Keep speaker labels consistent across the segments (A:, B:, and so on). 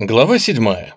A: Глава седьмая.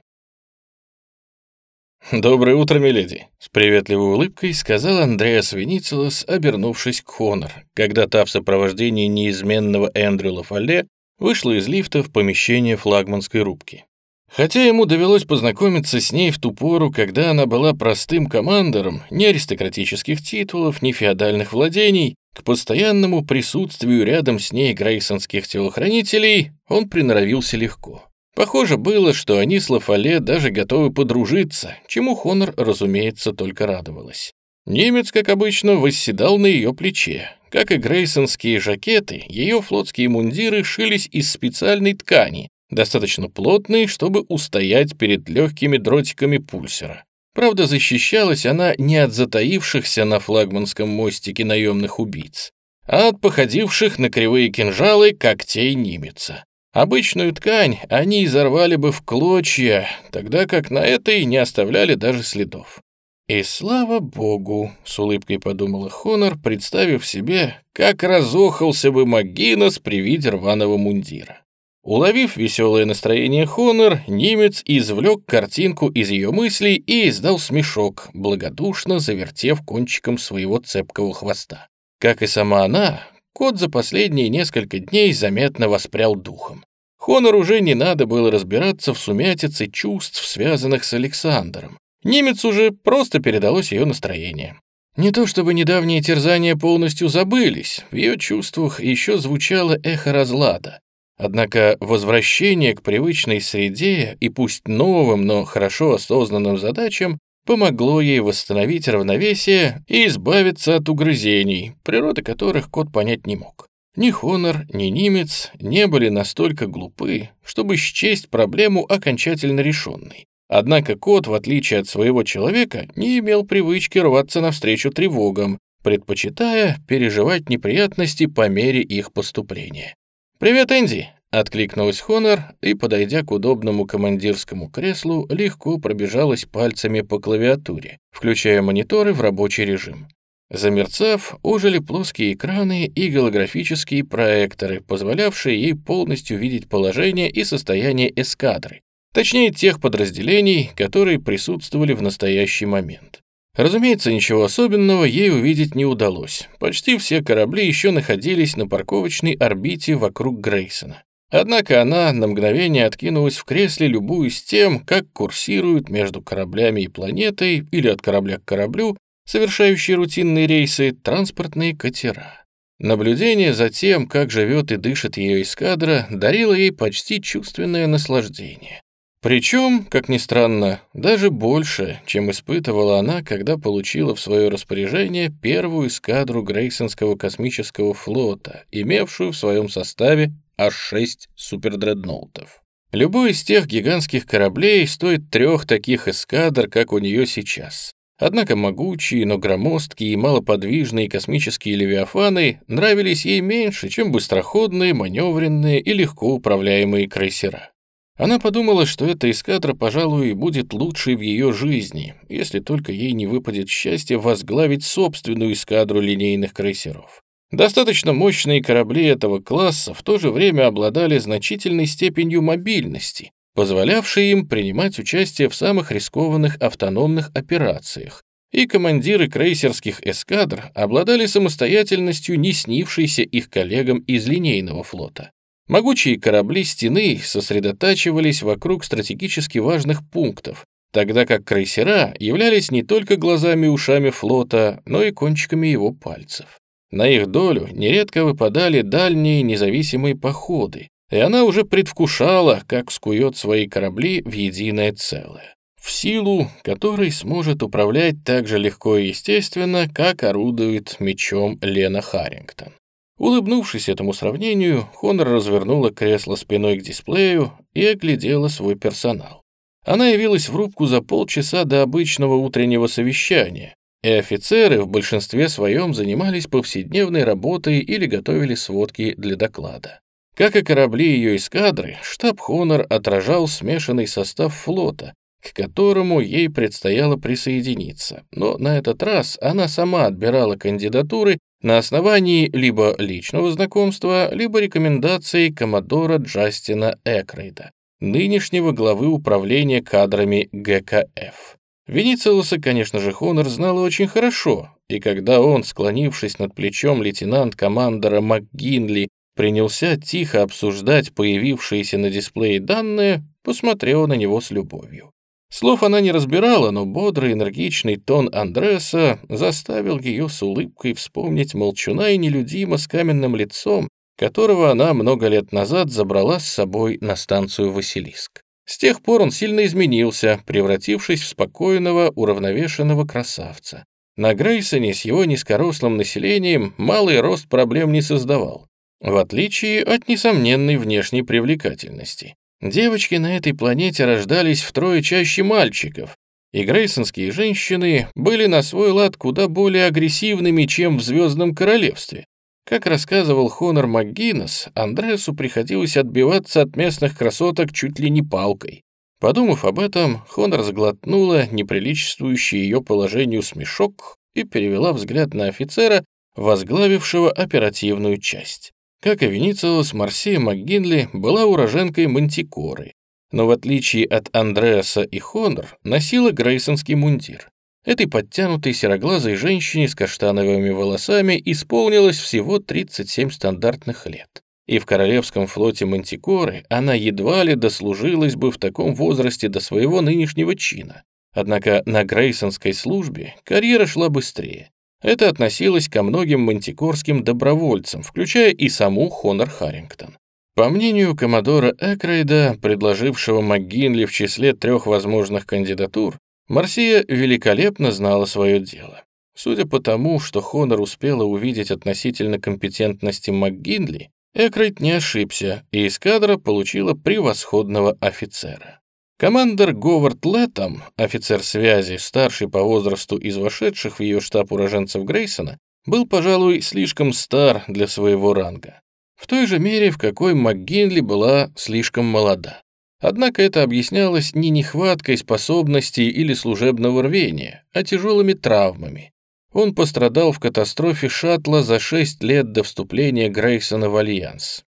A: «Доброе утро, миледи!» — с приветливой улыбкой сказал Андреас Веницелос, обернувшись к Хонор, когда та в сопровождении неизменного Эндрю Лафале вышла из лифта в помещение флагманской рубки. Хотя ему довелось познакомиться с ней в ту пору, когда она была простым командором, ни аристократических титулов, ни феодальных владений, к постоянному присутствию рядом с ней грейсонских телохранителей он приноровился легко. Похоже было, что они с Лафале даже готовы подружиться, чему Хонор, разумеется, только радовалась. Немец, как обычно, восседал на ее плече. Как и грейсонские жакеты, ее флотские мундиры шились из специальной ткани, достаточно плотной, чтобы устоять перед легкими дротиками пульсера. Правда, защищалась она не от затаившихся на флагманском мостике наемных убийц, а от походивших на кривые кинжалы когтей немеца. Обычную ткань они изорвали бы в клочья, тогда как на этой не оставляли даже следов. «И слава богу», — с улыбкой подумала Хонор, представив себе, как разохался бы Магинос при виде рваного мундира. Уловив веселое настроение Хонор, немец извлек картинку из ее мыслей и издал смешок, благодушно завертев кончиком своего цепкого хвоста. Как и сама она, кот за последние несколько дней заметно воспрял духом. Хонор уже не надо было разбираться в сумятице чувств, связанных с Александром. Немец уже просто передалось ее настроение. Не то чтобы недавние терзания полностью забылись, в ее чувствах еще звучало эхо разлада. Однако возвращение к привычной среде и пусть новым, но хорошо осознанным задачам помогло ей восстановить равновесие и избавиться от угрызений, природы которых кот понять не мог. Ни Хонор, ни Нимец не были настолько глупы, чтобы счесть проблему окончательно решенной. Однако кот, в отличие от своего человека, не имел привычки рваться навстречу тревогам, предпочитая переживать неприятности по мере их поступления. «Привет, Энди!» — откликнулась Хонор и, подойдя к удобному командирскому креслу, легко пробежалась пальцами по клавиатуре, включая мониторы в рабочий режим. Замерцав, ожили плоские экраны и голографические проекторы, позволявшие ей полностью видеть положение и состояние эскадры, точнее тех подразделений, которые присутствовали в настоящий момент. Разумеется, ничего особенного ей увидеть не удалось. Почти все корабли еще находились на парковочной орбите вокруг Грейсона. Однако она на мгновение откинулась в кресле, любуясь тем, как курсируют между кораблями и планетой или от корабля к кораблю совершающие рутинные рейсы, транспортные катера. Наблюдение за тем, как живет и дышит ее эскадра, дарило ей почти чувственное наслаждение. Причем, как ни странно, даже больше, чем испытывала она, когда получила в свое распоряжение первую эскадру Грейсонского космического флота, имевшую в своем составе аж шесть супердредноутов. Любой из тех гигантских кораблей стоит трех таких эскадр, как у нее сейчас. Однако могучие, но громоздкие и малоподвижные космические левиафаны нравились ей меньше, чем быстроходные, маневренные и легко управляемые крейсера. Она подумала, что эта эскадра, пожалуй, будет лучшей в ее жизни, если только ей не выпадет счастье возглавить собственную эскадру линейных крейсеров. Достаточно мощные корабли этого класса в то же время обладали значительной степенью мобильности, позволявший им принимать участие в самых рискованных автономных операциях, и командиры крейсерских эскадр обладали самостоятельностью, не снившейся их коллегам из линейного флота. Могучие корабли стены сосредотачивались вокруг стратегически важных пунктов, тогда как крейсера являлись не только глазами и ушами флота, но и кончиками его пальцев. На их долю нередко выпадали дальние независимые походы, и она уже предвкушала, как скует свои корабли в единое целое, в силу которой сможет управлять так же легко и естественно, как орудует мечом Лена Харрингтон. Улыбнувшись этому сравнению, Хонор развернула кресло спиной к дисплею и оглядела свой персонал. Она явилась в рубку за полчаса до обычного утреннего совещания, и офицеры в большинстве своем занимались повседневной работой или готовили сводки для доклада. Как и корабли ее эскадры, штаб «Хонор» отражал смешанный состав флота, к которому ей предстояло присоединиться, но на этот раз она сама отбирала кандидатуры на основании либо личного знакомства, либо рекомендаций коммодора Джастина Экрейда. нынешнего главы управления кадрами ГКФ. Венециуса, конечно же, Хонор знал очень хорошо, и когда он, склонившись над плечом лейтенант-командора МакГинли, принялся тихо обсуждать появившиеся на дисплее данные, посмотрел на него с любовью. Слов она не разбирала, но бодрый, энергичный тон Андреса заставил ее с улыбкой вспомнить молчуна и нелюдима с каменным лицом, которого она много лет назад забрала с собой на станцию Василиск. С тех пор он сильно изменился, превратившись в спокойного, уравновешенного красавца. На Грейсоне с его низкорослым населением малый рост проблем не создавал, в отличие от несомненной внешней привлекательности. Девочки на этой планете рождались втрое чаще мальчиков, и грейсонские женщины были на свой лад куда более агрессивными, чем в Звездном Королевстве. Как рассказывал Хонор МакГиннес, Андреасу приходилось отбиваться от местных красоток чуть ли не палкой. Подумав об этом, Хонор заглотнула неприличествующий ее положению смешок и перевела взгляд на офицера, возглавившего оперативную часть. Как и Венициус, Марсия МакГинли была уроженкой Мантикоры, но в отличие от Андреаса и Хонор, носила грейсонский мундир. Этой подтянутой сероглазой женщине с каштановыми волосами исполнилось всего 37 стандартных лет. И в Королевском флоте Мантикоры она едва ли дослужилась бы в таком возрасте до своего нынешнего чина. Однако на грейсонской службе карьера шла быстрее. Это относилось ко многим мантикорским добровольцам, включая и саму Хонор Харрингтон. По мнению коммодора Экрейда, предложившего МcГинли в числе трех возможных кандидатур, Марсия великолепно знала свое дело. Судя по тому, что Хонор успела увидеть относительно компетентности МcГинли, Экрейд не ошибся, и эскадра получила превосходного офицера. Командор Говард Лэттам, офицер связи, старший по возрасту из вошедших в ее штаб уроженцев Грейсона, был, пожалуй, слишком стар для своего ранга. В той же мере, в какой МакГинли была слишком молода. Однако это объяснялось не нехваткой способностей или служебного рвения, а тяжелыми травмами. Он пострадал в катастрофе шаттла за 6 лет до вступления Грейсона в Альянс.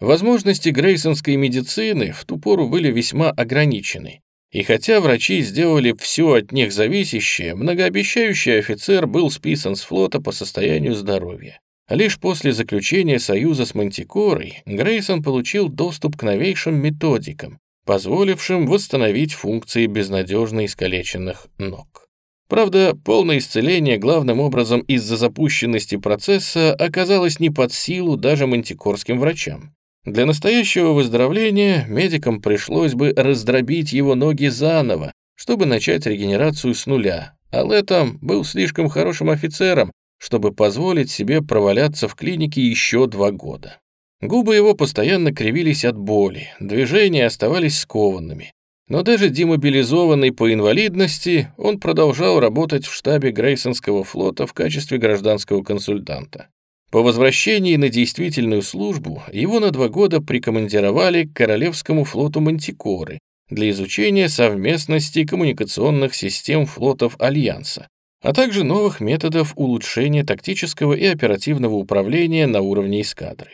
A: Возможности грейсонской медицины в ту пору были весьма ограничены, и хотя врачи сделали все от них зависящее, многообещающий офицер был списан с флота по состоянию здоровья. Лишь после заключения союза с Мантикорой Грейсон получил доступ к новейшим методикам, позволившим восстановить функции безнадежно искалеченных ног. Правда, полное исцеление главным образом из-за запущенности процесса оказалось не под силу даже мантикорским врачам. Для настоящего выздоровления медикам пришлось бы раздробить его ноги заново, чтобы начать регенерацию с нуля, а Летом был слишком хорошим офицером, чтобы позволить себе проваляться в клинике еще два года. Губы его постоянно кривились от боли, движения оставались скованными. Но даже демобилизованный по инвалидности, он продолжал работать в штабе Грейсонского флота в качестве гражданского консультанта. По возвращении на действительную службу его на два года прикомандировали к Королевскому флоту Мантикоры для изучения совместности коммуникационных систем флотов Альянса, а также новых методов улучшения тактического и оперативного управления на уровне эскадры.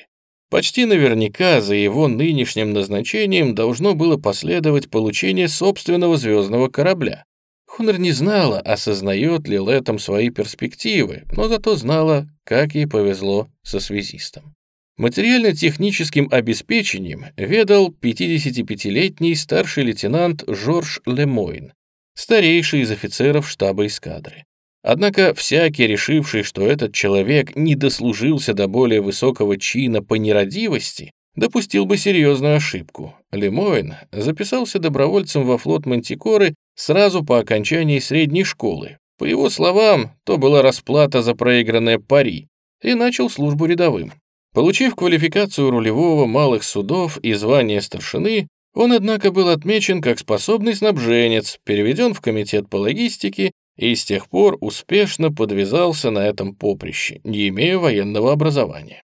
A: Почти наверняка за его нынешним назначением должно было последовать получение собственного звездного корабля, Хонор не знала, осознает ли Летом свои перспективы, но зато знала, как ей повезло со связистом. Материально-техническим обеспечением ведал 55-летний старший лейтенант Жорж Лемойн, старейший из офицеров штаба эскадры. Однако всякий, решивший, что этот человек не дослужился до более высокого чина по нерадивости, допустил бы серьезную ошибку. Лемойн записался добровольцем во флот Мантикоры сразу по окончании средней школы. По его словам, то была расплата за проигранное пари, и начал службу рядовым. Получив квалификацию рулевого малых судов и звание старшины, он, однако, был отмечен как способный снабженец, переведен в комитет по логистике и с тех пор успешно подвязался на этом поприще, не имея военного образования.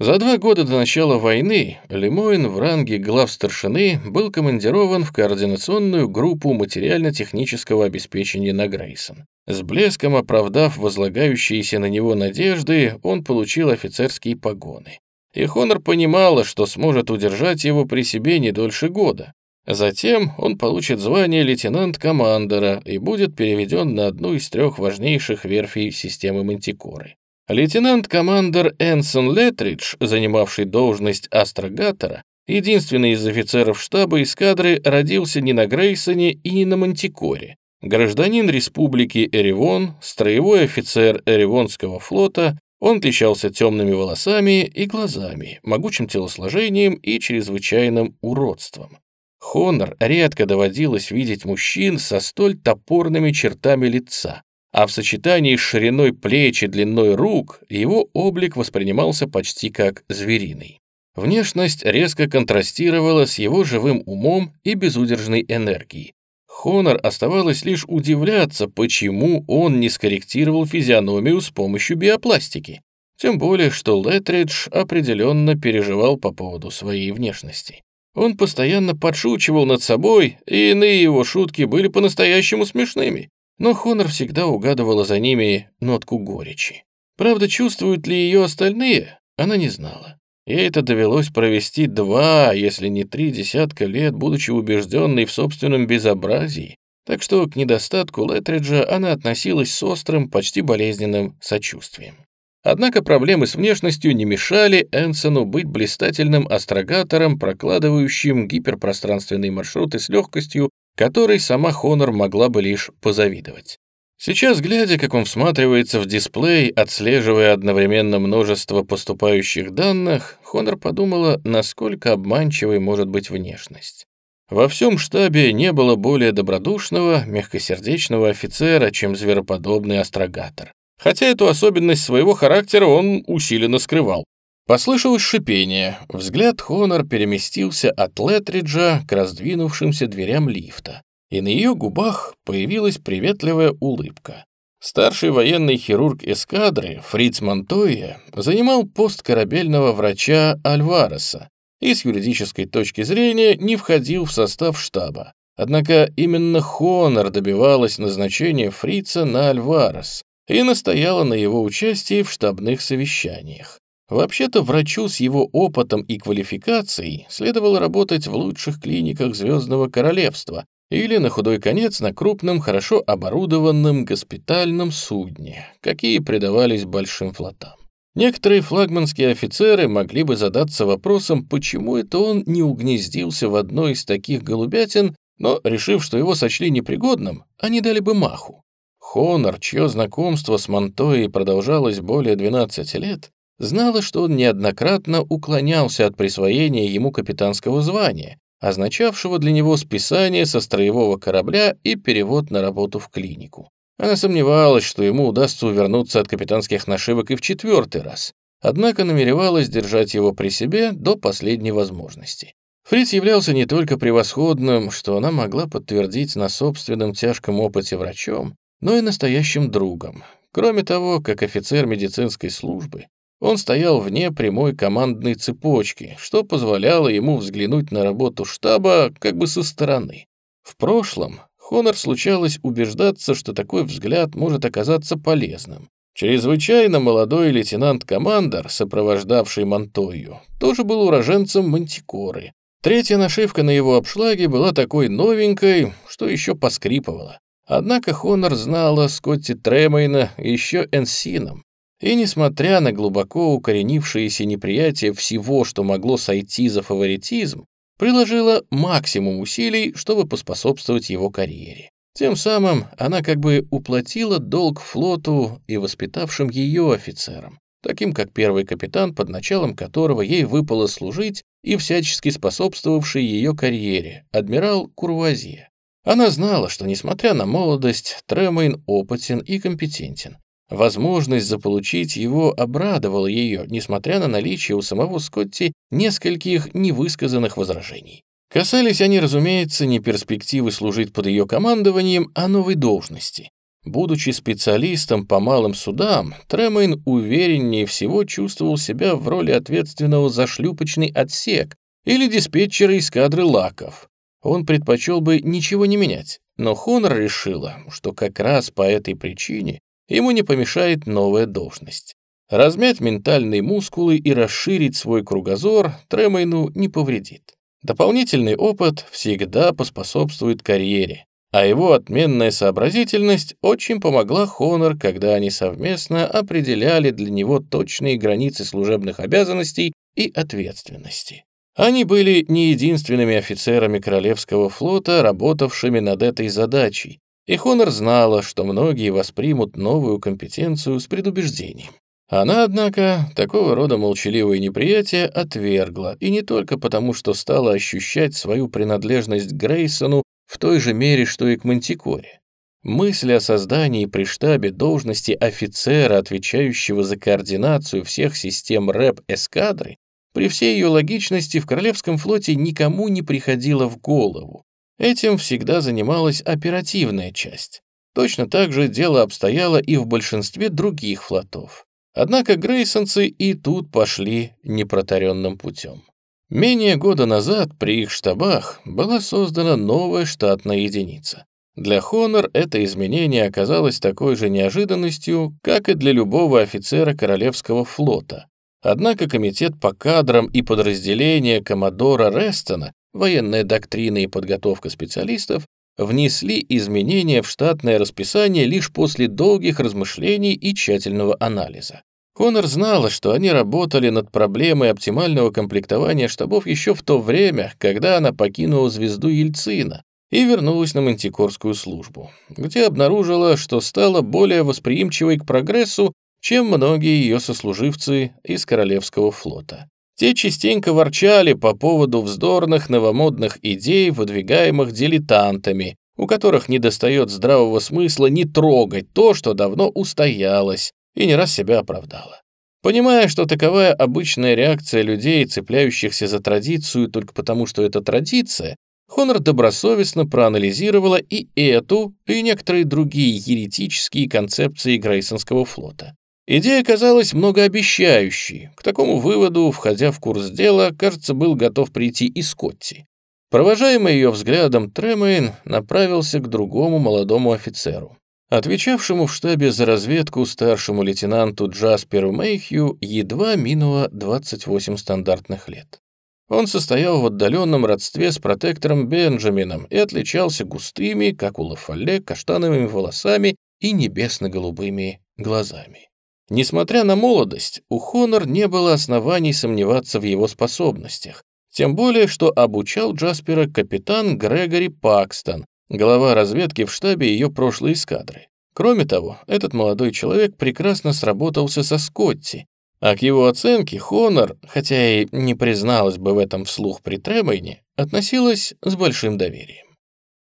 A: За два года до начала войны Лемоин в ранге главстаршины был командирован в координационную группу материально-технического обеспечения на Грейсон. С блеском оправдав возлагающиеся на него надежды, он получил офицерские погоны. И Хонор понимала, что сможет удержать его при себе не дольше года. Затем он получит звание лейтенант-командора и будет переведен на одну из трех важнейших верфей системы Мантикоры. Лейтенант-командор Энсон Летридж, занимавший должность астрогатора, единственный из офицеров штаба эскадры, родился не на Грейсоне и не на Мантикоре. Гражданин республики Эривон, строевой офицер Эривонского флота, он отличался темными волосами и глазами, могучим телосложением и чрезвычайным уродством. Хонор редко доводилось видеть мужчин со столь топорными чертами лица, а в сочетании с шириной плеч и длиной рук его облик воспринимался почти как звериный. Внешность резко контрастировала с его живым умом и безудержной энергией. Хонор оставалось лишь удивляться, почему он не скорректировал физиономию с помощью биопластики. Тем более, что Летридж определенно переживал по поводу своей внешности. Он постоянно подшучивал над собой, и иные его шутки были по-настоящему смешными но Хонор всегда угадывала за ними нотку горечи. Правда, чувствуют ли ее остальные, она не знала. Ей это довелось провести два, если не три десятка лет, будучи убежденной в собственном безобразии, так что к недостатку Летриджа она относилась с острым, почти болезненным сочувствием. Однако проблемы с внешностью не мешали Энсону быть блистательным астрогатором, прокладывающим гиперпространственные маршруты с легкостью которой сама Хонор могла бы лишь позавидовать. Сейчас, глядя, как он всматривается в дисплей, отслеживая одновременно множество поступающих данных, Хонор подумала, насколько обманчивой может быть внешность. Во всем штабе не было более добродушного, мягкосердечного офицера, чем звероподобный астрогатор. Хотя эту особенность своего характера он усиленно скрывал. Послышалось шипение. Взгляд Хонор переместился от Летриджа к раздвинувшимся дверям лифта, и на ее губах появилась приветливая улыбка. Старший военный хирург эскадры Фриц Монтойя занимал пост корабельного врача Альвареса и с юридической точки зрения не входил в состав штаба. Однако именно Хонор добивалась назначения Фрица на Альварес и настояла на его участии в штабных совещаниях. Вообще-то врачу с его опытом и квалификацией следовало работать в лучших клиниках Звездного Королевства или, на худой конец, на крупном, хорошо оборудованном госпитальном судне, какие придавались большим флотам. Некоторые флагманские офицеры могли бы задаться вопросом, почему это он не угнездился в одной из таких голубятин, но, решив, что его сочли непригодным, они дали бы маху. Хонор, чье знакомство с Монтоей продолжалось более 12 лет, знала, что он неоднократно уклонялся от присвоения ему капитанского звания, означавшего для него списание со строевого корабля и перевод на работу в клинику. Она сомневалась, что ему удастся увернуться от капитанских нашивок и в четвертый раз, однако намеревалась держать его при себе до последней возможности. Фриц являлся не только превосходным, что она могла подтвердить на собственном тяжком опыте врачом, но и настоящим другом. Кроме того, как офицер медицинской службы, он стоял вне прямой командной цепочки, что позволяло ему взглянуть на работу штаба как бы со стороны. В прошлом Хонор случалось убеждаться, что такой взгляд может оказаться полезным. Чрезвычайно молодой лейтенант-командор, сопровождавший Монтою, тоже был уроженцем Мантикоры. Третья нашивка на его обшлаге была такой новенькой, что еще поскрипывала. Однако Хонор знала Скотти Тремейна еще Энсином, и несмотря на глубоко укоренившееся неприятие всего, что могло сойти за фаворитизм, приложила максимум усилий, чтобы поспособствовать его карьере. Тем самым она как бы уплатила долг флоту и воспитавшим ее офицерам, таким как первый капитан, под началом которого ей выпало служить и всячески способствовавший ее карьере, адмирал Курвазье. Она знала, что, несмотря на молодость, Тремейн опытен и компетентен, Возможность заполучить его обрадовала ее, несмотря на наличие у самого Скотти нескольких невысказанных возражений. Касались они, разумеется, не перспективы служить под ее командованием, а новой должности. Будучи специалистом по малым судам, Тремейн увереннее всего чувствовал себя в роли ответственного за шлюпочный отсек или диспетчера эскадры лаков. Он предпочел бы ничего не менять, но Хонор решила, что как раз по этой причине ему не помешает новая должность. Размять ментальные мускулы и расширить свой кругозор Тремейну не повредит. Дополнительный опыт всегда поспособствует карьере, а его отменная сообразительность очень помогла Хонор, когда они совместно определяли для него точные границы служебных обязанностей и ответственности. Они были не единственными офицерами Королевского флота, работавшими над этой задачей, и Хонор знала, что многие воспримут новую компетенцию с предубеждением. Она, однако, такого рода молчаливое неприятие отвергла, и не только потому, что стала ощущать свою принадлежность к Грейсону в той же мере, что и к Мантикоре. Мысль о создании при штабе должности офицера, отвечающего за координацию всех систем рэп-эскадры, при всей ее логичности в Королевском флоте никому не приходила в голову. Этим всегда занималась оперативная часть. Точно так же дело обстояло и в большинстве других флотов. Однако грейсонцы и тут пошли непротаренным путем. Менее года назад при их штабах была создана новая штатная единица. Для Хонор это изменение оказалось такой же неожиданностью, как и для любого офицера Королевского флота. Однако комитет по кадрам и подразделение Коммодора Рестона, военная доктрина и подготовка специалистов, внесли изменения в штатное расписание лишь после долгих размышлений и тщательного анализа. Конор знала, что они работали над проблемой оптимального комплектования штабов еще в то время, когда она покинула звезду Ельцина и вернулась на мантикорскую службу, где обнаружила, что стала более восприимчивой к прогрессу, чем многие ее сослуживцы из Королевского флота. Те частенько ворчали по поводу вздорных новомодных идей, выдвигаемых дилетантами, у которых недостает здравого смысла не трогать то, что давно устоялось, и не раз себя оправдала. Понимая, что таковая обычная реакция людей, цепляющихся за традицию только потому, что это традиция, Хонор добросовестно проанализировала и эту, и некоторые другие еретические концепции Грейсонского флота. Идея казалась многообещающей. К такому выводу, входя в курс дела, кажется, был готов прийти и Скотти. Провожаемый ее взглядом, Тремейн направился к другому молодому офицеру. Отвечавшему в штабе за разведку старшему лейтенанту Джасперу Мейхью едва минуло 28 стандартных лет. Он состоял в отдаленном родстве с протектором Бенджамином и отличался густыми, как у Лафале, каштановыми волосами и небесно-голубыми глазами. Несмотря на молодость, у Хонор не было оснований сомневаться в его способностях, тем более, что обучал Джаспера капитан Грегори Пакстон, глава разведки в штабе ее прошлой эскадры. Кроме того, этот молодой человек прекрасно сработался со Скотти, а к его оценке Хонор, хотя и не призналась бы в этом вслух при Требойне, относилась с большим доверием.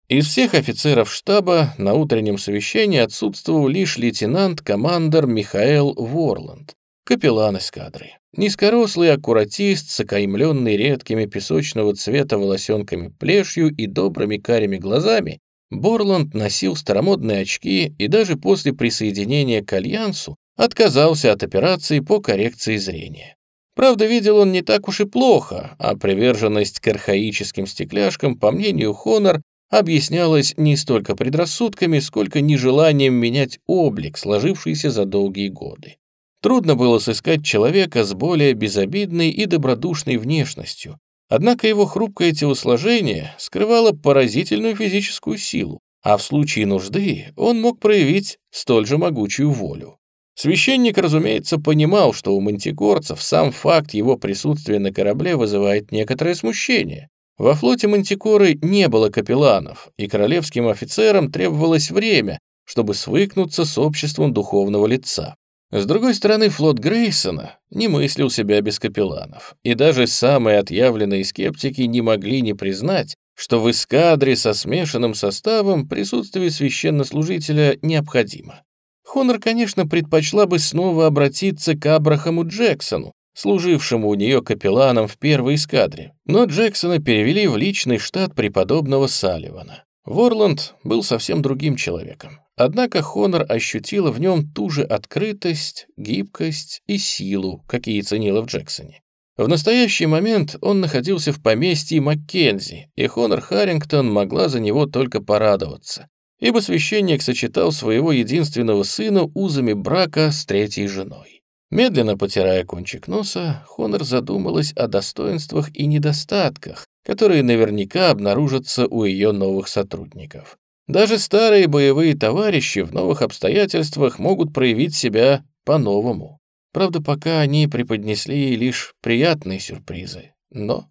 A: Из всех офицеров штаба на утреннем совещании отсутствовал лишь лейтенант-командор Михаэл Ворланд, капеллан эскадры. Низкорослый аккуратист, с окаймленный редкими песочного цвета волосенками плешью и добрыми карими глазами, Борланд носил старомодные очки и даже после присоединения к Альянсу отказался от операции по коррекции зрения. Правда, видел он не так уж и плохо, а приверженность к архаическим стекляшкам, по мнению Хонор, объяснялась не столько предрассудками, сколько нежеланием менять облик, сложившийся за долгие годы. Трудно было сыскать человека с более безобидной и добродушной внешностью, однако его хрупкое телосложение скрывало поразительную физическую силу, а в случае нужды он мог проявить столь же могучую волю. Священник, разумеется, понимал, что у мантикорцев сам факт его присутствия на корабле вызывает некоторое смущение. Во флоте мантикоры не было капелланов, и королевским офицерам требовалось время, чтобы свыкнуться с обществом духовного лица. С другой стороны, флот Грейсона не мыслил себя без капелланов, и даже самые отъявленные скептики не могли не признать, что в эскадре со смешанным составом присутствие священнослужителя необходимо. Хонор, конечно, предпочла бы снова обратиться к Абрахаму Джексону, служившему у нее капелланом в первой эскадре, но Джексона перевели в личный штат преподобного Салливана. Ворланд был совсем другим человеком. Однако Хонор ощутила в нем ту же открытость, гибкость и силу, какие ценила в Джексоне. В настоящий момент он находился в поместье Маккензи, и Хонор Харрингтон могла за него только порадоваться, ибо священник сочетал своего единственного сына узами брака с третьей женой. Медленно потирая кончик носа, Хонор задумалась о достоинствах и недостатках, которые наверняка обнаружатся у ее новых сотрудников. Даже старые боевые товарищи в новых обстоятельствах могут проявить себя по-новому. Правда, пока они преподнесли лишь приятные сюрпризы. Но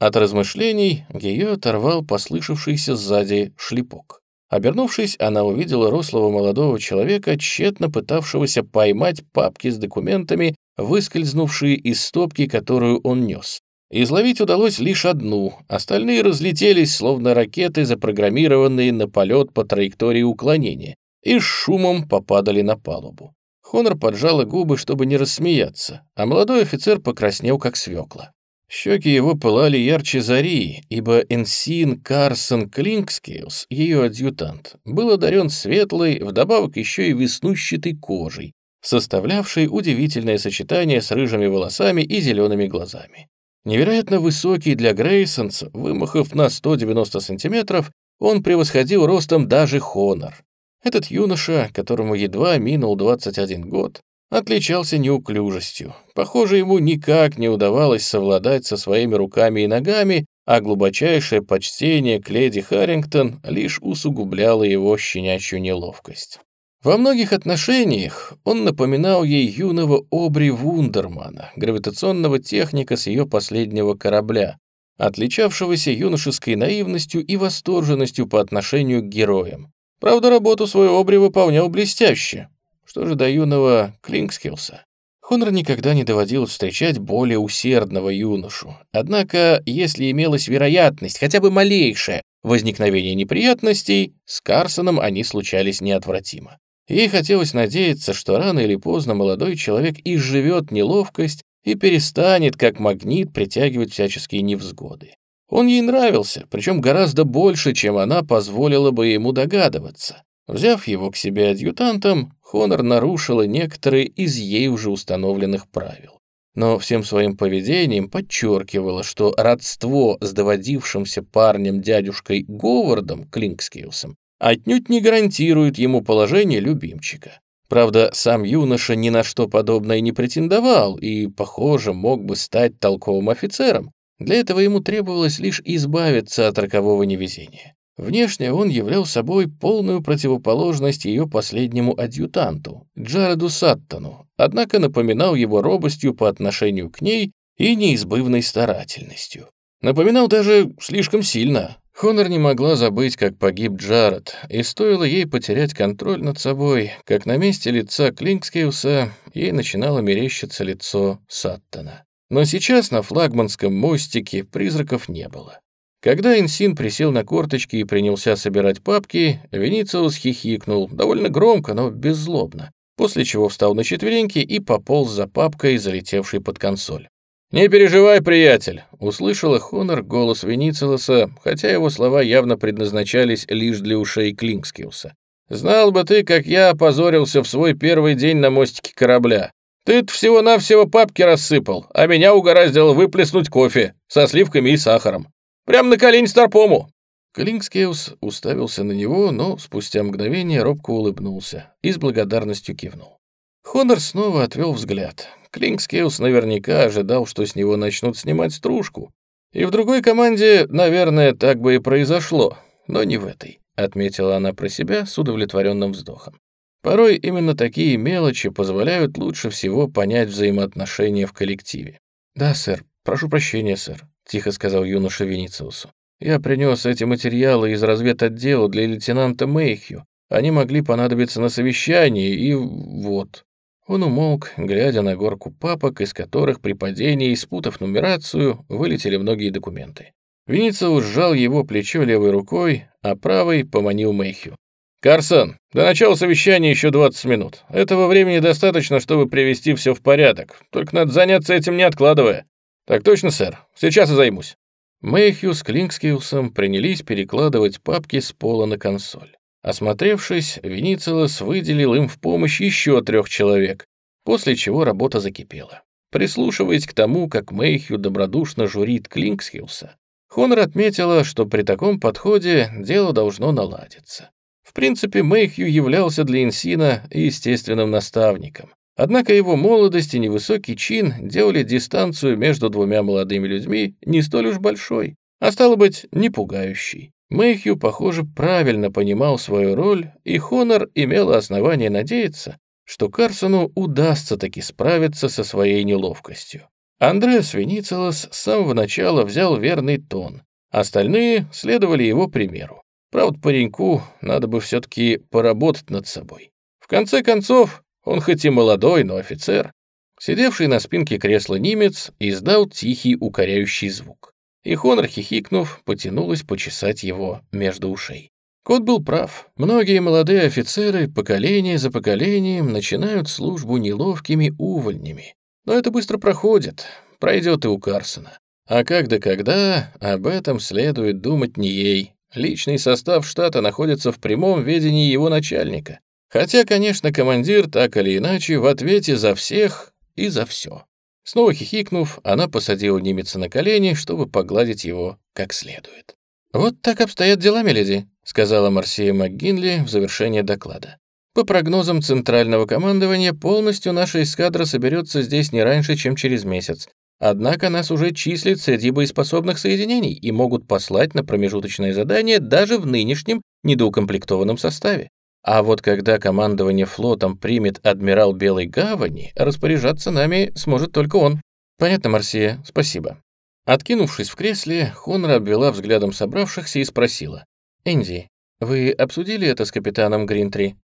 A: от размышлений ее оторвал послышавшийся сзади шлепок. Обернувшись, она увидела рослого молодого человека, тщетно пытавшегося поймать папки с документами, выскользнувшие из стопки, которую он нес. Изловить удалось лишь одну, остальные разлетелись, словно ракеты, запрограммированные на полет по траектории уклонения, и с шумом попадали на палубу. Хонор поджала губы, чтобы не рассмеяться, а молодой офицер покраснел, как свекла. Щеки его пылали ярче зари, ибо Энсин Карсон Клинкскеус, ее адъютант, был одарен светлой, вдобавок еще и веснущатой кожей, составлявшей удивительное сочетание с рыжими волосами и зелеными глазами. Невероятно высокий для Грейсонс, вымахав на 190 сантиметров, он превосходил ростом даже Хонор. Этот юноша, которому едва минул 21 год, отличался неуклюжестью. Похоже, ему никак не удавалось совладать со своими руками и ногами, а глубочайшее почтение к леди Харрингтон лишь усугубляло его щенячью неловкость. Во многих отношениях он напоминал ей юного Обри Вундермана, гравитационного техника с ее последнего корабля, отличавшегося юношеской наивностью и восторженностью по отношению к героям. Правда, работу свою Обри выполнял блестяще. Что же до юного Клинкскилса? Хонор никогда не доводил встречать более усердного юношу. Однако, если имелась вероятность, хотя бы малейшая, возникновения неприятностей, с Карсоном они случались неотвратимо. Ей хотелось надеяться, что рано или поздно молодой человек изживет неловкость и перестанет, как магнит, притягивать всяческие невзгоды. Он ей нравился, причем гораздо больше, чем она позволила бы ему догадываться. Взяв его к себе адъютантом, Хонор нарушила некоторые из ей уже установленных правил. Но всем своим поведением подчеркивала, что родство с доводившимся парнем дядюшкой Говардом Клинкскиусом отнюдь не гарантирует ему положение любимчика. Правда, сам юноша ни на что подобное не претендовал и, похоже, мог бы стать толковым офицером. Для этого ему требовалось лишь избавиться от рокового невезения. Внешне он являл собой полную противоположность ее последнему адъютанту, Джареду Саттону, однако напоминал его робостью по отношению к ней и неизбывной старательностью. Напоминал даже слишком сильно. Хонор не могла забыть, как погиб Джаред, и стоило ей потерять контроль над собой, как на месте лица Клинкскиуса ей начинало мерещиться лицо Саттона. Но сейчас на флагманском мостике призраков не было. Когда Инсин присел на корточки и принялся собирать папки, Венициус хихикнул, довольно громко, но беззлобно, после чего встал на четвереньки и пополз за папкой, залетевшей под консоль. «Не переживай, приятель!» — услышала Хонор голос Веницелоса, хотя его слова явно предназначались лишь для ушей Клинкскиуса. «Знал бы ты, как я опозорился в свой первый день на мостике корабля. ты всего-навсего папки рассыпал, а меня угораздило выплеснуть кофе со сливками и сахаром. Прям на колени старпому!» Клинкскиус уставился на него, но спустя мгновение робко улыбнулся и с благодарностью кивнул. Хонор снова отвел взгляд. Клинкскеус наверняка ожидал, что с него начнут снимать стружку. И в другой команде, наверное, так бы и произошло, но не в этой, отметила она про себя с удовлетворенным вздохом. Порой именно такие мелочи позволяют лучше всего понять взаимоотношения в коллективе. «Да, сэр, прошу прощения, сэр», — тихо сказал юноша Венициусу. «Я принес эти материалы из разведотдела для лейтенанта Мэйхью. Они могли понадобиться на совещании, и вот». Он умолк, глядя на горку папок, из которых при падении, спутав нумерацию, вылетели многие документы. Винициус сжал его плечо левой рукой, а правой поманил Мэйхью. «Карсон, до начала совещания еще 20 минут. Этого времени достаточно, чтобы привести все в порядок. Только надо заняться этим не откладывая». «Так точно, сэр. Сейчас и займусь». Мэйхью с Клинкскиусом принялись перекладывать папки с пола на консоль. Осмотревшись, Веницелос выделил им в помощь еще трех человек, после чего работа закипела. Прислушиваясь к тому, как Мэйхью добродушно журит Клинксхилса, Хонор отметила, что при таком подходе дело должно наладиться. В принципе, Мэйхью являлся для Инсина естественным наставником. Однако его молодость и невысокий чин делали дистанцию между двумя молодыми людьми не столь уж большой. а стало быть, не пугающий. Мэйхью, похоже, правильно понимал свою роль, и Хонор имела основание надеяться, что Карсону удастся таки справиться со своей неловкостью. Андреас Веницелос с самого начала взял верный тон, остальные следовали его примеру. Правда, пареньку надо бы все-таки поработать над собой. В конце концов, он хоть и молодой, но офицер. Сидевший на спинке кресла немец издал тихий укоряющий звук. И Хонор, хихикнув, потянулась почесать его между ушей. Кот был прав. Многие молодые офицеры поколение за поколением начинают службу неловкими увольнями. Но это быстро проходит, пройдет и у Карсона. А как да когда, об этом следует думать не ей. Личный состав штата находится в прямом ведении его начальника. Хотя, конечно, командир так или иначе в ответе за всех и за все. Снова хихикнув, она посадила немеца на колени, чтобы погладить его как следует. «Вот так обстоят дела, миледи», — сказала Марсия МcГинли в завершение доклада. «По прогнозам Центрального командования, полностью наша эскадра соберется здесь не раньше, чем через месяц. Однако нас уже числят среди боеспособных соединений и могут послать на промежуточное задание даже в нынешнем недоукомплектованном составе. А вот когда командование флотом примет адмирал Белой Гавани, распоряжаться нами сможет только он. Понятно, Марсия, спасибо. Откинувшись в кресле, Хонра обвела взглядом собравшихся и спросила. «Энди, вы обсудили это с капитаном Гринтри?»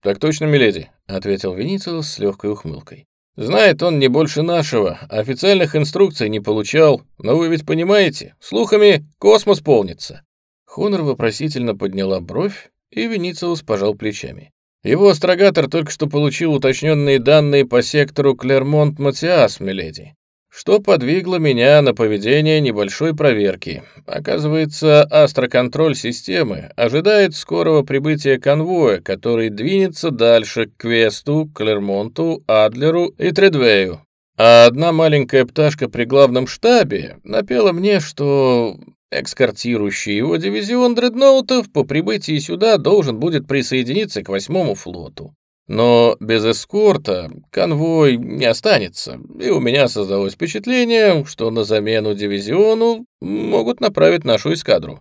A: «Так точно, миледи», — ответил Веницелос с легкой ухмылкой. «Знает он не больше нашего, официальных инструкций не получал, но вы ведь понимаете, слухами космос полнится». Хонор вопросительно подняла бровь, и Веницелос пожал плечами. Его астрогатор только что получил уточненные данные по сектору Клермонт-Матиас, миледи что подвигло меня на поведение небольшой проверки. Оказывается, астроконтроль системы ожидает скорого прибытия конвоя, который двинется дальше к Квесту, Клермонту, Адлеру и Тредвею. А одна маленькая пташка при главном штабе напела мне, что экскортирующий его дивизион дредноутов по прибытии сюда должен будет присоединиться к восьмому флоту. Но без эскорта конвой не останется, и у меня создалось впечатление, что на замену дивизиону могут направить нашу эскадру».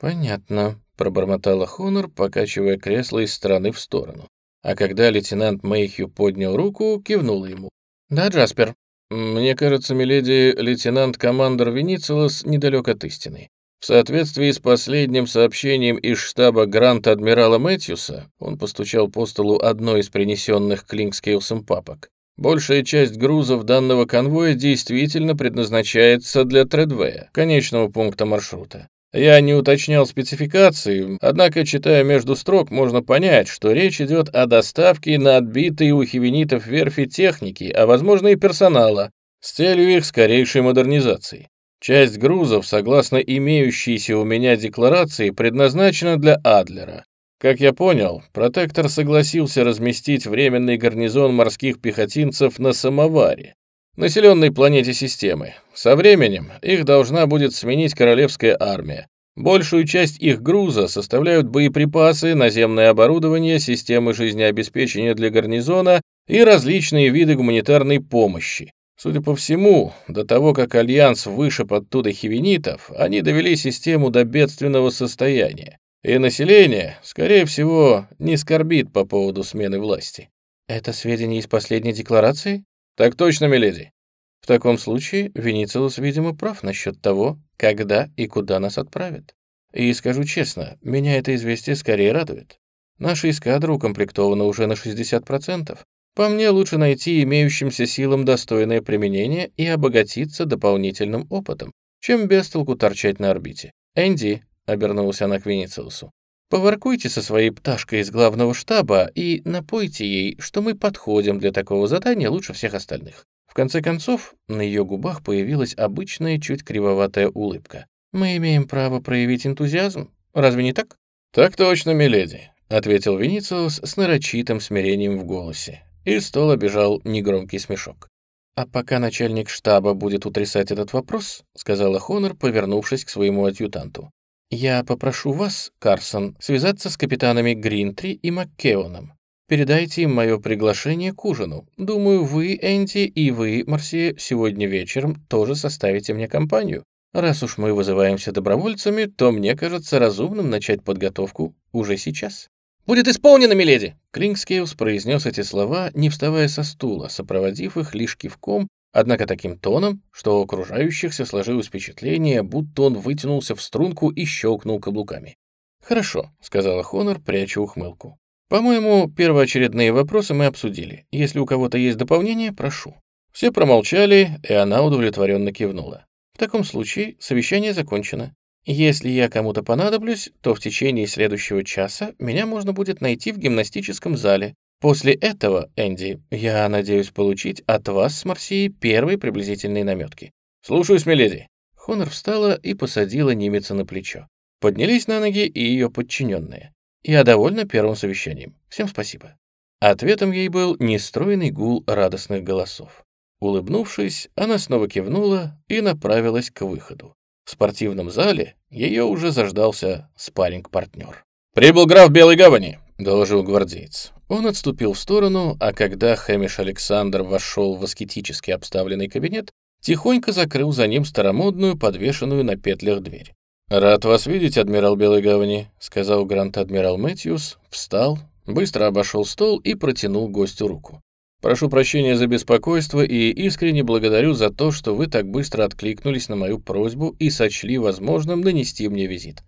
A: «Понятно», — пробормотала Хонор, покачивая кресло из стороны в сторону. А когда лейтенант Мэйхью поднял руку, кивнула ему. «Да, Джаспер?» «Мне кажется, миледи, лейтенант-командор Веницелос недалек от истины. В соответствии с последним сообщением из штаба Грант-адмирала Мэтьюса, он постучал по столу одной из принесенных Клинкскейлсом папок. Большая часть грузов данного конвоя действительно предназначается для Тредвея, конечного пункта маршрута. Я не уточнял спецификации, однако, читая между строк, можно понять, что речь идет о доставке на отбитые у хивенитов верфи техники, а возможно и персонала, с целью их скорейшей модернизации. Часть грузов, согласно имеющейся у меня декларации, предназначена для Адлера. Как я понял, протектор согласился разместить временный гарнизон морских пехотинцев на Самоваре, населенной планете системы. Со временем их должна будет сменить Королевская армия. Большую часть их груза составляют боеприпасы, наземное оборудование, системы жизнеобеспечения для гарнизона и различные виды гуманитарной помощи. Судя по всему, до того, как Альянс вышиб оттуда хивенитов, они довели систему до бедственного состояния, и население, скорее всего, не скорбит по поводу смены власти. Это сведения из последней декларации? Так точно, миледи. В таком случае Веницелос, видимо, прав насчет того, когда и куда нас отправят. И скажу честно, меня это известие скорее радует. Наша эскадра укомплектована уже на 60%, по мне, лучше найти имеющимся силам достойное применение и обогатиться дополнительным опытом, чем без толку торчать на орбите. «Энди», — обернулся она к Венециусу, «поваркуйте со своей пташкой из главного штаба и напойте ей, что мы подходим для такого задания лучше всех остальных». В конце концов, на ее губах появилась обычная, чуть кривоватая улыбка. «Мы имеем право проявить энтузиазм, разве не так?» «Так точно, миледи», — ответил Венециус с нарочитым смирением в голосе и стол обижал негромкий смешок. «А пока начальник штаба будет утрясать этот вопрос», — сказала Хонор, повернувшись к своему адъютанту, «я попрошу вас, Карсон, связаться с капитанами Гринтри и Маккеоном. Передайте им мое приглашение к ужину. Думаю, вы, Энди, и вы, Марсия, сегодня вечером тоже составите мне компанию. Раз уж мы вызываемся добровольцами, то мне кажется разумным начать подготовку уже сейчас. «Будет исполнено, миледи!» Клинкскеус произнес эти слова, не вставая со стула, сопроводив их лишь кивком, однако таким тоном, что у окружающихся сложилось впечатление, будто он вытянулся в струнку и щелкнул каблуками. «Хорошо», — сказала Хонор, пряча ухмылку. «По-моему, первоочередные вопросы мы обсудили. Если у кого-то есть дополнение, прошу». Все промолчали, и она удовлетворенно кивнула. В таком случае совещание закончено. Если я кому-то понадоблюсь, то в течение следующего часа меня можно будет найти в гимнастическом зале. После этого, Энди, я надеюсь получить от вас с Марсией первые приблизительные наметки. Слушаюсь, миледи. Хонор встала и посадила немеца на плечо. Поднялись на ноги и ее подчиненные. Я довольна первым совещанием. Всем спасибо. Ответом ей был нестройный гул радостных голосов. Улыбнувшись, она снова кивнула и направилась к выходу. В спортивном зале ее уже заждался спарринг-партнер. «Прибыл граф Белой Гавани», — доложил гвардеец. Он отступил в сторону, а когда Хэмиш Александр вошел в аскетически обставленный кабинет, тихонько закрыл за ним старомодную, подвешенную на петлях дверь. «Рад вас видеть, адмирал Белой Гавани», — сказал грант-адмирал Мэтьюс, встал, быстро обошел стол и протянул гостю руку. «Прошу прощения за беспокойство и искренне благодарю за то, что вы так быстро откликнулись на мою просьбу и сочли возможным нанести мне визит».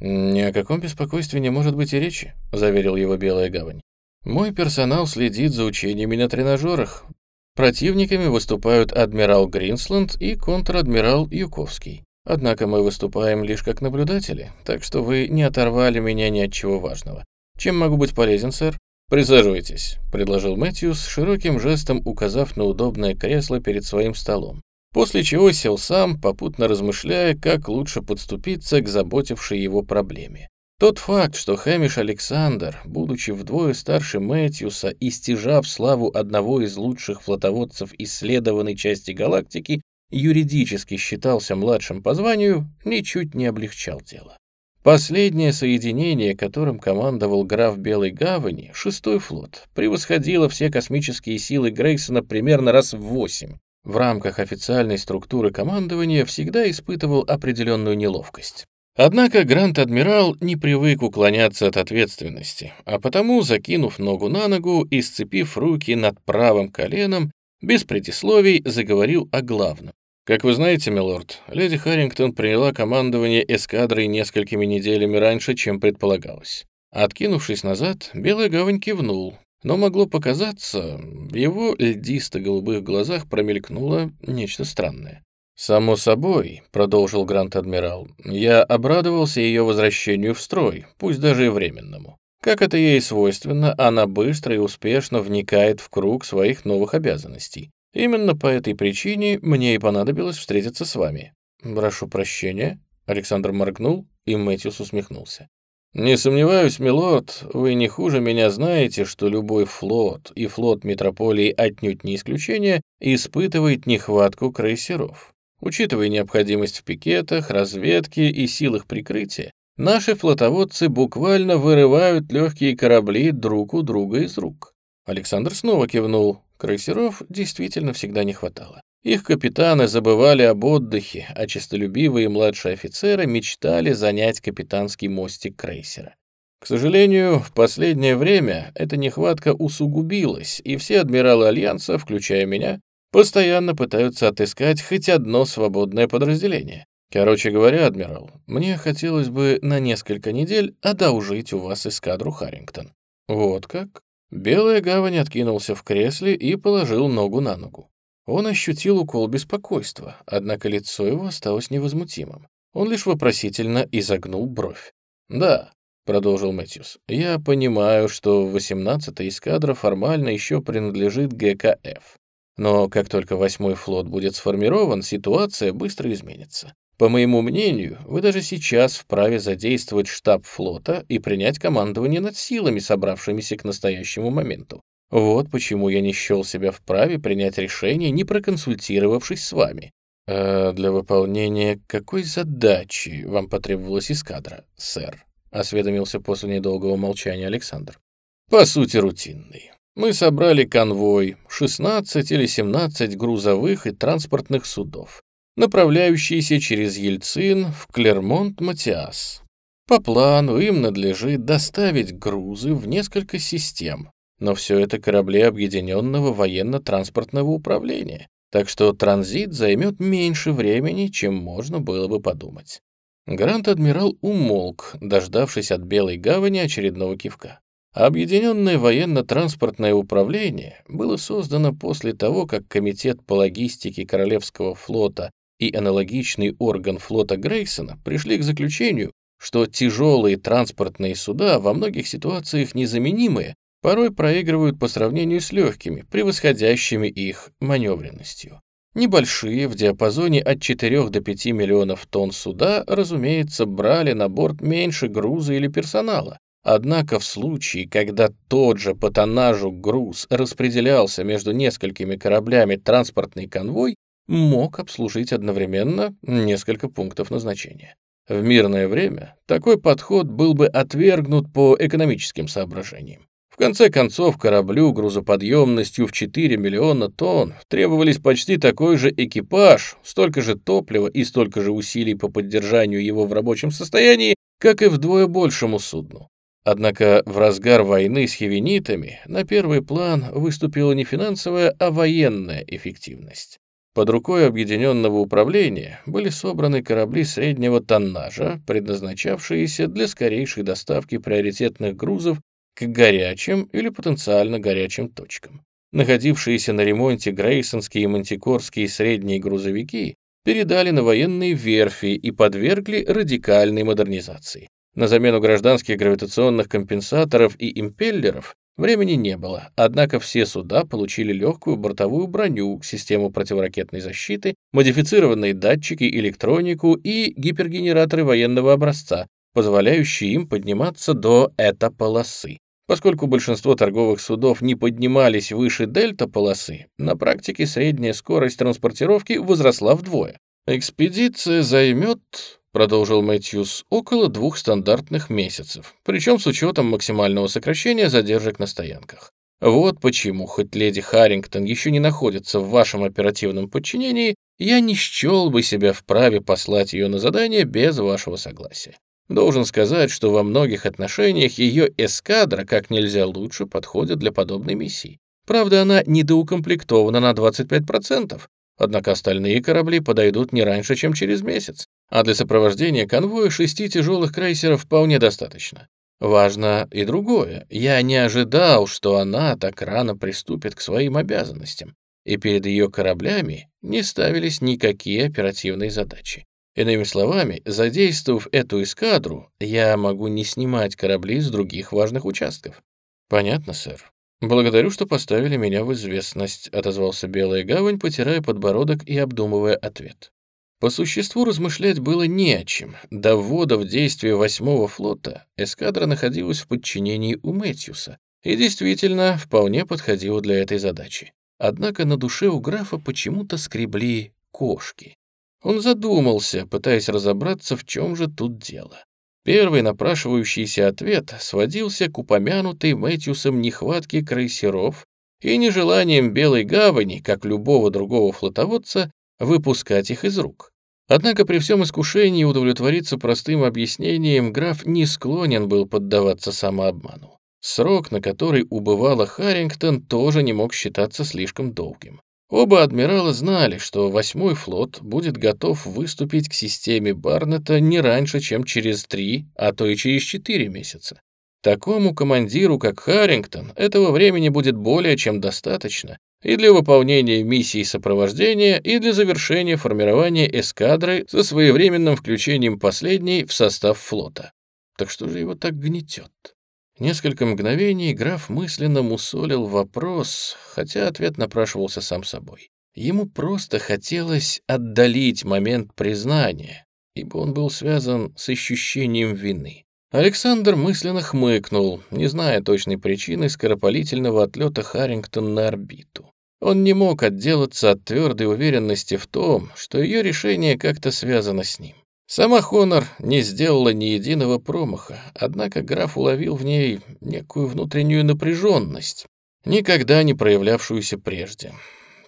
A: «Ни о каком беспокойстве не может быть и речи», — заверил его Белая Гавань. «Мой персонал следит за учениями на тренажерах. Противниками выступают адмирал Гринсленд и контр-адмирал Юковский. Однако мы выступаем лишь как наблюдатели, так что вы не оторвали меня ни от чего важного. Чем могу быть полезен, сэр? Присаживайтесь, предложил Мэтьюс, широким жестом указав на удобное кресло перед своим столом. После чего сел сам, попутно размышляя, как лучше подступиться к заботившей его проблеме. Тот факт, что Хэмиш Александр, будучи вдвое старше Мэтьюса и стяжав славу одного из лучших флотоводцев исследованной части галактики, юридически считался младшим по званию, ничуть не облегчал дело. Последнее соединение, которым командовал граф Белой Гавани, шестой флот, превосходило все космические силы Грейсона примерно раз в восемь. В рамках официальной структуры командования всегда испытывал определенную неловкость. Однако Грант-адмирал не привык уклоняться от ответственности, а потому, закинув ногу на ногу и сцепив руки над правым коленом, без предисловий заговорил о главном как вы знаете, милорд, леди Харрингтон приняла командование эскадрой несколькими неделями раньше, чем предполагалось. Откинувшись назад, Белая Гавань кивнул, но могло показаться, в его льдисто-голубых глазах промелькнуло нечто странное. «Само собой», — продолжил Грант-адмирал, — «я обрадовался ее возвращению в строй, пусть даже и временному. Как это ей свойственно, она быстро и успешно вникает в круг своих новых обязанностей. Именно по этой причине мне и понадобилось встретиться с вами. Прошу прощения. Александр моргнул, и Мэтьюс усмехнулся. «Не сомневаюсь, милорд, вы не хуже меня знаете, что любой флот, и флот метрополии отнюдь не исключение, испытывает нехватку крейсеров. Учитывая необходимость в пикетах, разведке и силах прикрытия, наши флотоводцы буквально вырывают легкие корабли друг у друга из рук». Александр снова кивнул. Крейсеров действительно всегда не хватало. Их капитаны забывали об отдыхе, а честолюбивые младшие офицеры мечтали занять капитанский мостик крейсера. К сожалению, в последнее время эта нехватка усугубилась, и все адмиралы Альянса, включая меня, постоянно пытаются отыскать хоть одно свободное подразделение. Короче говоря, адмирал, мне хотелось бы на несколько недель одолжить у вас эскадру Харрингтон. Вот как? Белая гавань откинулся в кресле и положил ногу на ногу. Он ощутил укол беспокойства, однако лицо его осталось невозмутимым. Он лишь вопросительно изогнул бровь. «Да», — продолжил Мэтьюс, — «я понимаю, что 18-я эскадра формально еще принадлежит ГКФ. Но как только восьмой флот будет сформирован, ситуация быстро изменится. По моему мнению, вы даже сейчас вправе задействовать штаб флота и принять командование над силами, собравшимися к настоящему моменту. Вот почему я не счел себя вправе принять решение, не проконсультировавшись с вами. «А для выполнения какой задачи вам потребовалась эскадра, сэр?» — осведомился после недолгого молчания Александр. «По сути, рутинный. Мы собрали конвой, 16 или 17 грузовых и транспортных судов. направляющиеся через Ельцин в Клермонт-Матиас. По плану им надлежит доставить грузы в несколько систем, но все это корабли Объединенного военно-транспортного управления, так что транзит займет меньше времени, чем можно было бы подумать. Грант-адмирал умолк, дождавшись от Белой гавани очередного кивка. Объединенное военно-транспортное управление было создано после того, как Комитет по логистике Королевского флота и аналогичный орган флота Грейсона пришли к заключению, что тяжелые транспортные суда во многих ситуациях незаменимые, порой проигрывают по сравнению с легкими, превосходящими их маневренностью. Небольшие, в диапазоне от 4 до 5 миллионов тонн суда, разумеется, брали на борт меньше груза или персонала. Однако в случае, когда тот же по тоннажу груз распределялся между несколькими кораблями транспортный конвой, мог обслужить одновременно несколько пунктов назначения. В мирное время такой подход был бы отвергнут по экономическим соображениям конце концов, кораблю грузоподъемностью в 4 миллиона тонн требовались почти такой же экипаж, столько же топлива и столько же усилий по поддержанию его в рабочем состоянии, как и вдвое большему судну. Однако в разгар войны с хивенитами на первый план выступила не финансовая, а военная эффективность. Под рукой объединенного управления были собраны корабли среднего тоннажа, предназначавшиеся для скорейшей доставки приоритетных грузов к горячим или потенциально горячим точкам. Находившиеся на ремонте Грейсонские и Мантикорские средние грузовики передали на военные верфи и подвергли радикальной модернизации. На замену гражданских гравитационных компенсаторов и импеллеров времени не было, однако все суда получили легкую бортовую броню, систему противоракетной защиты, модифицированные датчики, электронику и гипергенераторы военного образца, позволяющие им подниматься до эта-полосы. Поскольку большинство торговых судов не поднимались выше дельта-полосы, на практике средняя скорость транспортировки возросла вдвое. «Экспедиция займет, — продолжил Мэтьюс, — около двух стандартных месяцев, причем с учетом максимального сокращения задержек на стоянках. Вот почему, хоть леди Харрингтон еще не находится в вашем оперативном подчинении, я не счел бы себя вправе послать ее на задание без вашего согласия. Должен сказать, что во многих отношениях ее эскадра как нельзя лучше подходит для подобной миссии. Правда, она недоукомплектована на 25%, однако остальные корабли подойдут не раньше, чем через месяц, а для сопровождения конвоя шести тяжелых крейсеров вполне достаточно. Важно и другое. Я не ожидал, что она так рано приступит к своим обязанностям, и перед ее кораблями не ставились никакие оперативные задачи. Иными словами, задействовав эту эскадру, я могу не снимать корабли с других важных участков. Понятно, сэр. Благодарю, что поставили меня в известность, отозвался Белая Гавань, потирая подбородок и обдумывая ответ. По существу размышлять было не о чем. До ввода в действие восьмого флота эскадра находилась в подчинении у Мэтьюса и действительно вполне подходила для этой задачи. Однако на душе у графа почему-то скребли кошки. Он задумался, пытаясь разобраться, в чем же тут дело. Первый напрашивающийся ответ сводился к упомянутой Мэтьюсом нехватке крейсеров и нежеланием Белой Гавани, как любого другого флотоводца, выпускать их из рук. Однако при всем искушении удовлетвориться простым объяснением граф не склонен был поддаваться самообману. Срок, на который убывала Харрингтон, тоже не мог считаться слишком долгим. Оба адмирала знали, что восьмой флот будет готов выступить к системе Барнета не раньше, чем через три, а то и через четыре месяца. Такому командиру, как Харрингтон, этого времени будет более чем достаточно и для выполнения миссий сопровождения, и для завершения формирования эскадры со своевременным включением последней в состав флота. Так что же его так гнетет? Несколько мгновений граф мысленно мусолил вопрос, хотя ответ напрашивался сам собой. Ему просто хотелось отдалить момент признания, ибо он был связан с ощущением вины. Александр мысленно хмыкнул, не зная точной причины скоропалительного отлета Харрингтон на орбиту. Он не мог отделаться от твердой уверенности в том, что ее решение как-то связано с ним. Сама Хонор не сделала ни единого промаха, однако граф уловил в ней некую внутреннюю напряженность, никогда не проявлявшуюся прежде.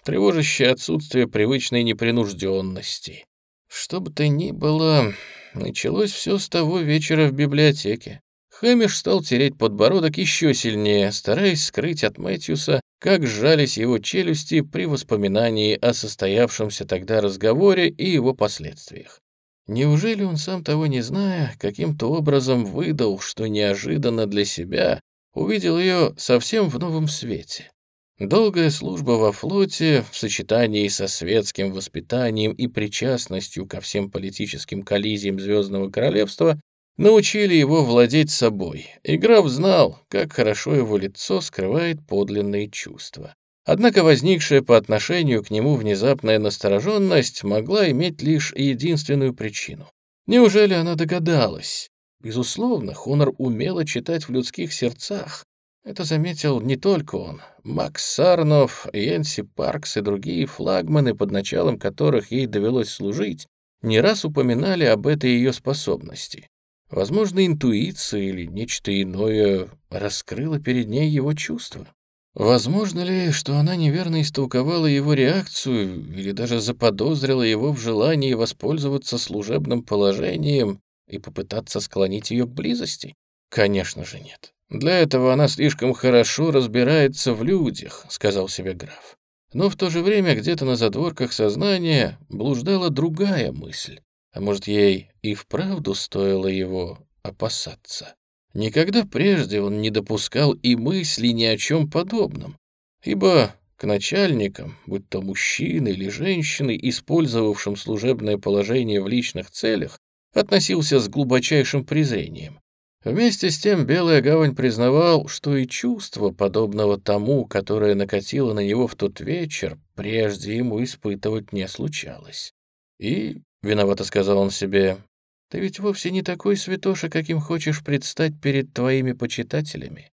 A: тревожащее отсутствие привычной непринужденности. Что бы то ни было, началось все с того вечера в библиотеке. Хэмиш стал тереть подбородок еще сильнее, стараясь скрыть от Мэтьюса, как сжались его челюсти при воспоминании о состоявшемся тогда разговоре и его последствиях. Неужели он сам того не зная, каким-то образом выдал, что неожиданно для себя увидел ее совсем в новом свете? Долгая служба во флоте в сочетании со светским воспитанием и причастностью ко всем политическим коллизиям Звездного Королевства научили его владеть собой, и граф знал, как хорошо его лицо скрывает подлинные чувства. Однако возникшая по отношению к нему внезапная настороженность могла иметь лишь единственную причину. Неужели она догадалась? Безусловно, Хонор умела читать в людских сердцах. Это заметил не только он. Макс Сарнов, Йенси Паркс и другие флагманы, под началом которых ей довелось служить, не раз упоминали об этой ее способности. Возможно, интуиция или нечто иное раскрыло перед ней его чувства. Возможно ли, что она неверно истолковала его реакцию или даже заподозрила его в желании воспользоваться служебным положением и попытаться склонить ее к близости? Конечно же нет. Для этого она слишком хорошо разбирается в людях, сказал себе граф. Но в то же время где-то на задворках сознания блуждала другая мысль. А может, ей и вправду стоило его опасаться? Никогда прежде он не допускал и мысли ни о чем подобном, ибо к начальникам, будь то мужчины или женщины, использовавшим служебное положение в личных целях, относился с глубочайшим презрением. Вместе с тем Белая Гавань признавал, что и чувство, подобного тому, которое накатило на него в тот вечер, прежде ему испытывать не случалось. И, виновато сказал он себе, ты ведь вовсе не такой святоша, каким хочешь предстать перед твоими почитателями.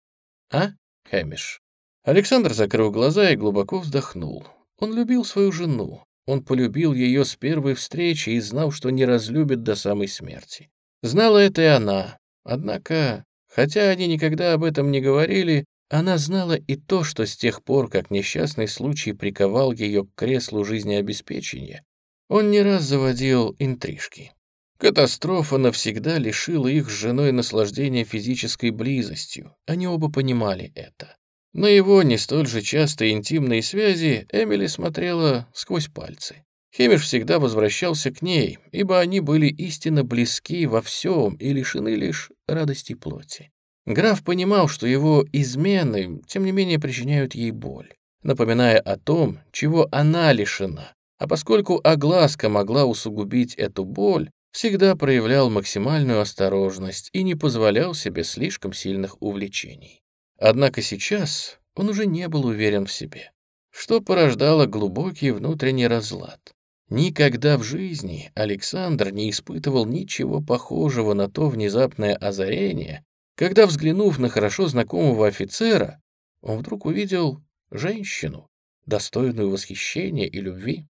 A: А, Хэмиш?» Александр закрыл глаза и глубоко вздохнул. Он любил свою жену. Он полюбил ее с первой встречи и знал, что не разлюбит до самой смерти. Знала это и она. Однако, хотя они никогда об этом не говорили, она знала и то, что с тех пор, как несчастный случай приковал ее к креслу жизнеобеспечения, он не раз заводил интрижки. Катастрофа навсегда лишила их с женой наслаждения физической близостью. Они оба понимали это. На его не столь же частые интимные связи Эмили смотрела сквозь пальцы. Хемиш всегда возвращался к ней, ибо они были истинно близки во всем и лишены лишь радости плоти. Граф понимал, что его измены, тем не менее, причиняют ей боль, напоминая о том, чего она лишена. А поскольку огласка могла усугубить эту боль, всегда проявлял максимальную осторожность и не позволял себе слишком сильных увлечений. Однако сейчас он уже не был уверен в себе, что порождало глубокий внутренний разлад. Никогда в жизни Александр не испытывал ничего похожего на то внезапное озарение, когда, взглянув на хорошо знакомого офицера, он вдруг увидел женщину, достойную восхищения и любви.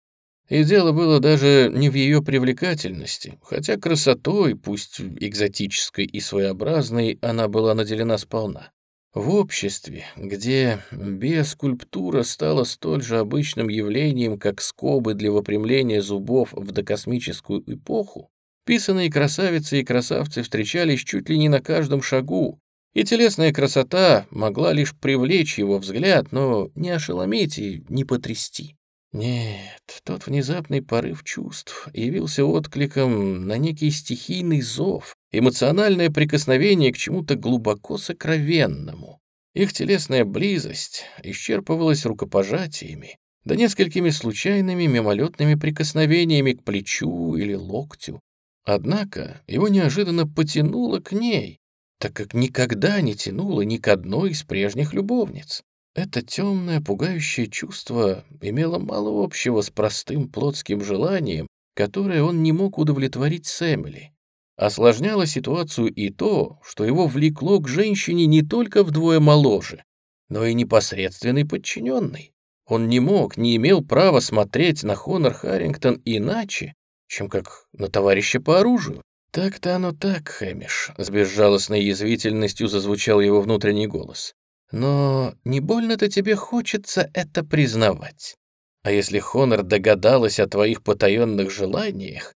A: И дело было даже не в ее привлекательности, хотя красотой, пусть экзотической и своеобразной, она была наделена сполна. В обществе, где биоскульптура стала столь же обычным явлением, как скобы для выпрямления зубов в докосмическую эпоху, писанные красавицы и красавцы встречались чуть ли не на каждом шагу, и телесная красота могла лишь привлечь его взгляд, но не ошеломить и не потрясти. Нет, тот внезапный порыв чувств явился откликом на некий стихийный зов, эмоциональное прикосновение к чему-то глубоко сокровенному. Их телесная близость исчерпывалась рукопожатиями, да несколькими случайными мимолетными прикосновениями к плечу или локтю. Однако его неожиданно потянуло к ней, так как никогда не тянуло ни к одной из прежних любовниц. Это темное, пугающее чувство имело мало общего с простым плотским желанием, которое он не мог удовлетворить с Эмили. Осложняло ситуацию и то, что его влекло к женщине не только вдвое моложе, но и непосредственный подчиненный. Он не мог, не имел права смотреть на Хонор Харрингтон иначе, чем как на товарища по оружию. «Так-то оно так, Хэмиш», — с безжалостной язвительностью зазвучал его внутренний голос. Но не больно-то тебе хочется это признавать. А если Хонор догадалась о твоих потаенных желаниях,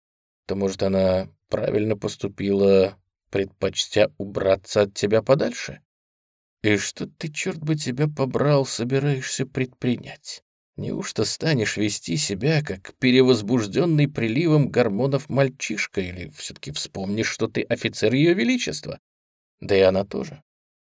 A: то, может, она правильно поступила, предпочтя убраться от тебя подальше? И что ты, черт бы тебя побрал, собираешься предпринять? Неужто станешь вести себя, как перевозбужденный приливом гормонов мальчишка, или все-таки вспомнишь, что ты офицер Ее Величества? Да и она тоже.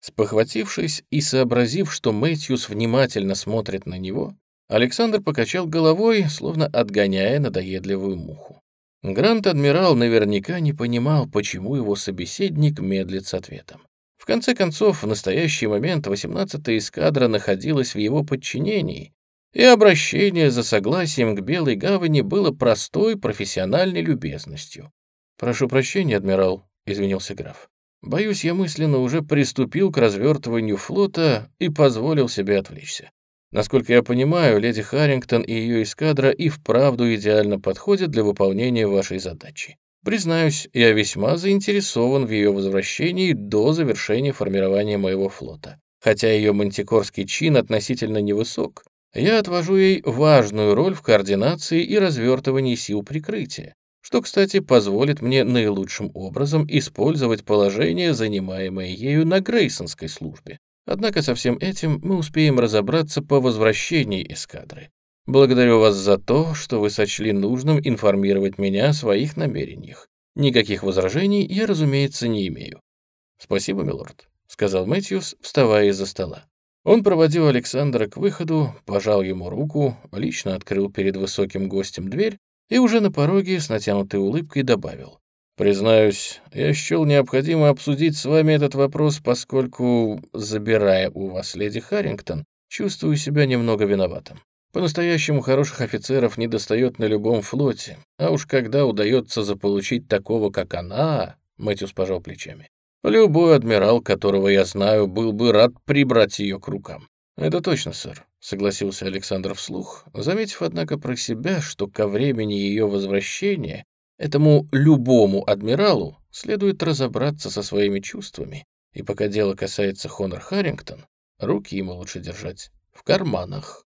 A: Спохватившись и сообразив, что Мэтьюс внимательно смотрит на него, Александр покачал головой, словно отгоняя надоедливую муху. Грант-адмирал наверняка не понимал, почему его собеседник медлит с ответом. В конце концов, в настоящий момент 18-я эскадра находилась в его подчинении, и обращение за согласием к Белой гавани было простой профессиональной любезностью. «Прошу прощения, адмирал», — извинился граф. «Боюсь, я мысленно уже приступил к развертыванию флота и позволил себе отвлечься. Насколько я понимаю, леди Харрингтон и ее эскадра и вправду идеально подходят для выполнения вашей задачи. Признаюсь, я весьма заинтересован в ее возвращении до завершения формирования моего флота. Хотя ее мантикорский чин относительно невысок, я отвожу ей важную роль в координации и развертывании сил прикрытия, что, кстати, позволит мне наилучшим образом использовать положение, занимаемое ею на Грейсонской службе. Однако со всем этим мы успеем разобраться по возвращении эскадры. Благодарю вас за то, что вы сочли нужным информировать меня о своих намерениях. Никаких возражений я, разумеется, не имею. Спасибо, милорд, сказал Мэтьюс, вставая из-за стола. Он проводил Александра к выходу, пожал ему руку, лично открыл перед высоким гостем дверь и уже на пороге с натянутой улыбкой добавил. Признаюсь, я счел необходимо обсудить с вами этот вопрос, поскольку, забирая у вас леди Харрингтон, чувствую себя немного виноватым. По-настоящему хороших офицеров не достает на любом флоте, а уж когда удается заполучить такого, как она, Мэтьюс пожал плечами. Любой адмирал, которого я знаю, был бы рад прибрать ее к рукам. Это точно, сэр, согласился Александр вслух, заметив, однако, про себя, что ко времени ее возвращения Этому любому адмиралу следует разобраться со своими чувствами, и пока дело касается Хонор Харрингтон, руки ему лучше держать в карманах.